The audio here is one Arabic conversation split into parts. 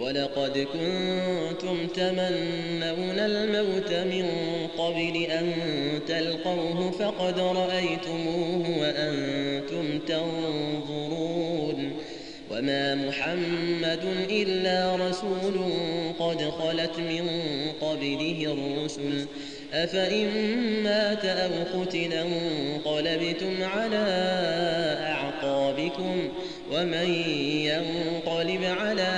ولقد كنتم تمنون الموت من قبل أن تلقوه فقد رأيتموه وأنتم تنظرون وما محمد إلا رسول قد خلت من قبله الرسل. أفإن مات أو قتل انقلبتم على أعقابكم ومن ينقلب على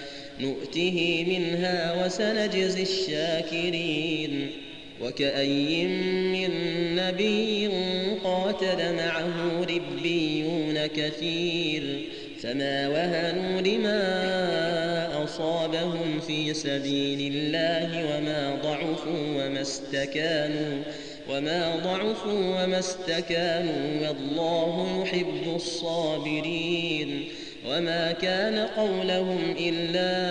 نؤته منها وسنجزي الشاكرين وكأي من نبي قاتل معه ربيون كثير فما وهنوا لما أصابهم في سبيل الله وما ضعفوا وما استكانوا وما ضعفوا وما استكانوا والله يحب الصابرين وما كان قولهم إلا